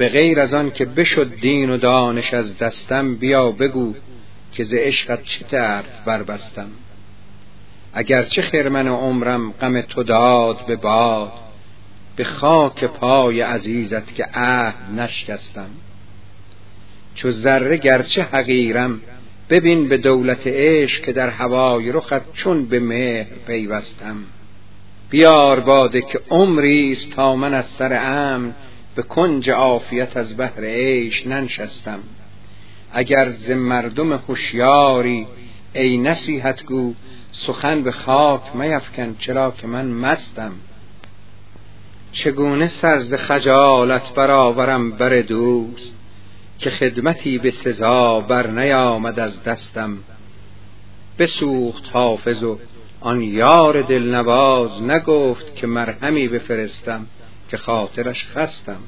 به غیر از آن که بشد دین و دانش از دستم بیا بگو که ز عشقت چه طرف بربستم. اگرچه خرمن عمرم غم تو داد به باد به خاک پای عزیزت که عهد نشکستم. چو ذره گرچه حقیرم ببین به دولت عشق که در هوای رخت چون به مهر پیوستم. بیار باده که عمری است تا من از سر امن به کنج عافیت از بهر عیش ننشستم. اگر ز مردم هوشیاری ای نصیحت گو سخن به خاک میفکن چرا که من مستم. چگونه سرز خجالت برآورم بر دوست که خدمتی به سزا بر نیامد از دستم؟ بسوخت حافظ و آن یار دلنواز نگفت که مرهمی بفرستم. که خاطرش خستم.